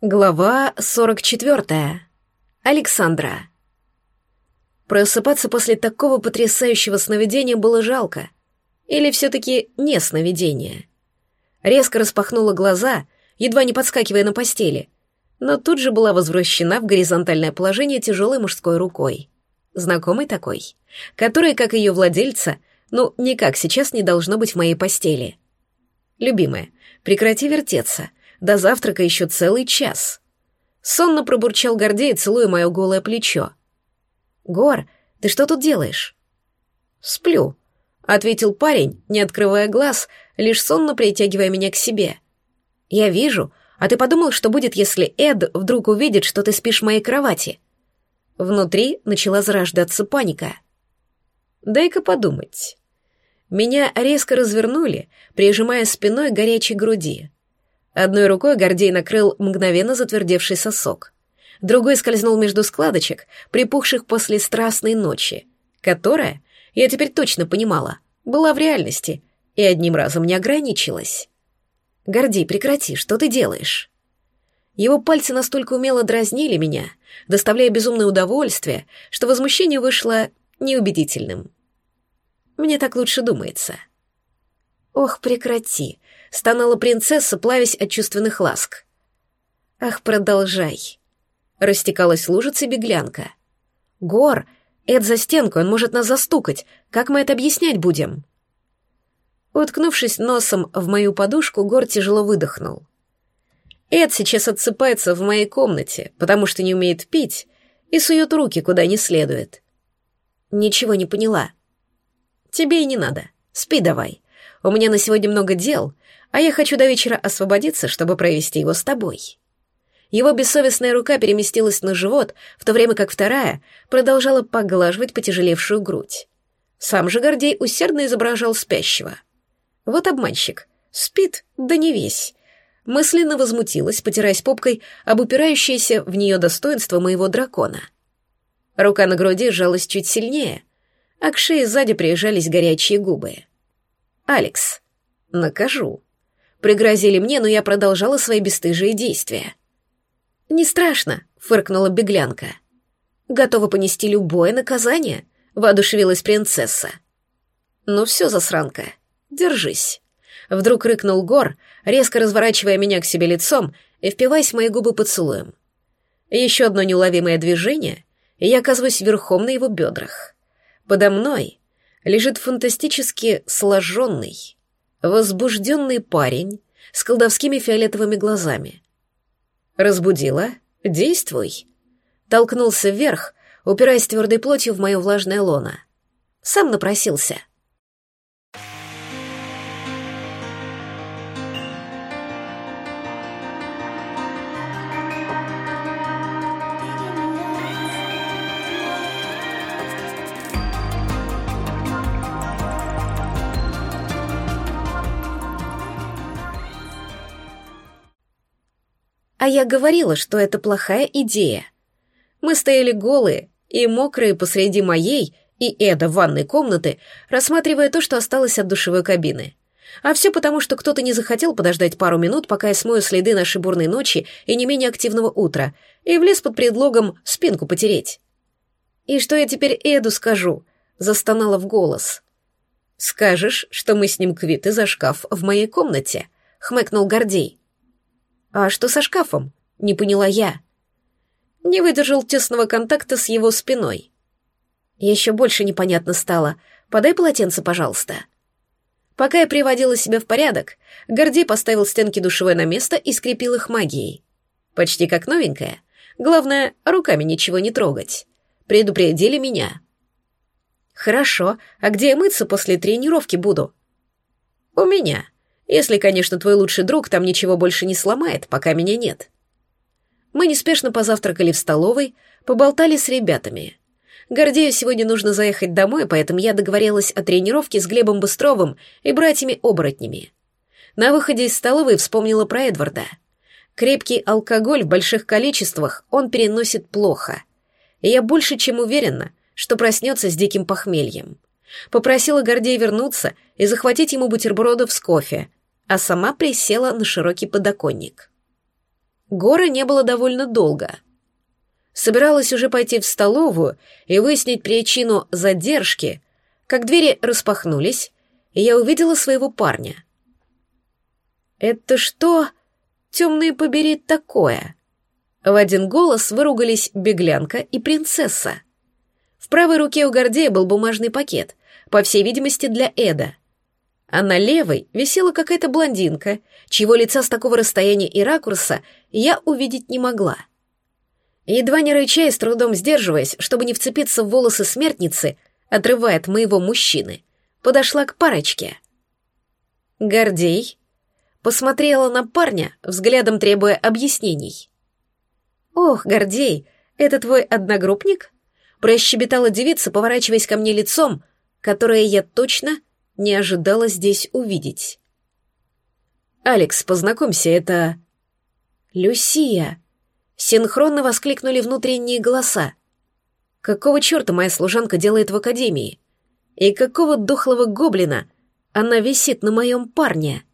Глава 44. Александра. Просыпаться после такого потрясающего сновидения было жалко. Или все-таки не сновидение. Резко распахнула глаза, едва не подскакивая на постели, но тут же была возвращена в горизонтальное положение тяжелой мужской рукой. Знакомый такой, который, как ее владельца, ну, никак сейчас не должно быть в моей постели. Любимая, прекрати вертеться — до завтрака еще целый час. Сонно пробурчал Гордей, целуя мое голое плечо. «Гор, ты что тут делаешь?» «Сплю», — ответил парень, не открывая глаз, лишь сонно притягивая меня к себе. «Я вижу, а ты подумал, что будет, если Эд вдруг увидит, что ты спишь в моей кровати?» Внутри начала зарождаться паника. «Дай-ка подумать». Меня резко развернули, прижимая спиной к горячей груди. Одной рукой Гордей накрыл мгновенно затвердевший сосок. Другой скользнул между складочек, припухших после страстной ночи, которая, я теперь точно понимала, была в реальности и одним разом не ограничилась. «Гордей, прекрати, что ты делаешь?» Его пальцы настолько умело дразнили меня, доставляя безумное удовольствие, что возмущение вышло неубедительным. Мне так лучше думается. «Ох, прекрати!» — стонала принцесса, плавясь от чувственных ласк. «Ах, продолжай!» — растекалась лужица беглянка. «Гор! Эд за стенку, он может нас застукать. Как мы это объяснять будем?» Уткнувшись носом в мою подушку, Гор тяжело выдохнул. Эд сейчас отсыпается в моей комнате, потому что не умеет пить и сует руки куда не следует. Ничего не поняла. Тебе и не надо. Спи давай. У меня на сегодня много дел, а я хочу до вечера освободиться, чтобы провести его с тобой». Его бессовестная рука переместилась на живот, в то время как вторая продолжала поглаживать потяжелевшую грудь. Сам же Гордей усердно изображал спящего. Вот обманщик. Спит, да не весь. Мысленно возмутилась, потираясь попкой об упирающееся в нее достоинство моего дракона. Рука на груди сжалась чуть сильнее, а к шее сзади приезжались горячие губы. «Алекс, накажу», Пригрозили мне, но я продолжала свои бесстыжие действия. «Не страшно», — фыркнула беглянка. «Готова понести любое наказание», — воодушевилась принцесса. «Ну все, засранка, держись». Вдруг рыкнул Гор, резко разворачивая меня к себе лицом и впиваясь в мои губы поцелуем. Еще одно неуловимое движение, и я оказываюсь верхом на его бедрах. Подо мной лежит фантастически сложенный, возбужденный парень с колдовскими фиолетовыми глазами. Разбудила? Действуй. Толкнулся вверх, упираясь твердой плотью в мое влажное лоно. Сам напросился. А я говорила, что это плохая идея. Мы стояли голые и мокрые посреди моей и Эда ванной комнаты, рассматривая то, что осталось от душевой кабины. А все потому, что кто-то не захотел подождать пару минут, пока я смою следы нашей бурной ночи и не менее активного утра, и влез под предлогом спинку потереть. «И что я теперь Эду скажу?» — застонала в голос. «Скажешь, что мы с ним квиты за шкаф в моей комнате», — хмыкнул Гордей. «А что со шкафом?» — не поняла я. Не выдержал тесного контакта с его спиной. Еще больше непонятно стало. «Подай полотенце, пожалуйста». Пока я приводила себя в порядок, Гордей поставил стенки душевой на место и скрепил их магией. Почти как новенькая. Главное, руками ничего не трогать. Предупредили меня. «Хорошо, а где я мыться после тренировки буду?» «У меня», если, конечно, твой лучший друг там ничего больше не сломает, пока меня нет. Мы неспешно позавтракали в столовой, поболтали с ребятами. Гордею сегодня нужно заехать домой, поэтому я договорилась о тренировке с Глебом Быстровым и братьями-оборотнями. На выходе из столовой вспомнила про Эдварда. Крепкий алкоголь в больших количествах он переносит плохо. И я больше чем уверена, что проснется с диким похмельем. Попросила Гордея вернуться и захватить ему бутербродов с кофе, а сама присела на широкий подоконник. Гора не было довольно долго. Собиралась уже пойти в столовую и выяснить причину задержки, как двери распахнулись, и я увидела своего парня. «Это что, темные побери, такое?» В один голос выругались беглянка и принцесса. В правой руке у Гордея был бумажный пакет, по всей видимости, для Эда. А на левой висела какая-то блондинка, чьего лица с такого расстояния и ракурса я увидеть не могла. Едва не рыча с трудом сдерживаясь, чтобы не вцепиться в волосы смертницы, отрывая от моего мужчины, подошла к парочке. Гордей посмотрела на парня, взглядом требуя объяснений. «Ох, Гордей, это твой одногруппник?» Прощебетала девица, поворачиваясь ко мне лицом, которое я точно не ожидала здесь увидеть. «Алекс, познакомься, это...» «Люсия!» Синхронно воскликнули внутренние голоса. «Какого черта моя служанка делает в академии? И какого дохлого гоблина она висит на моем парне?»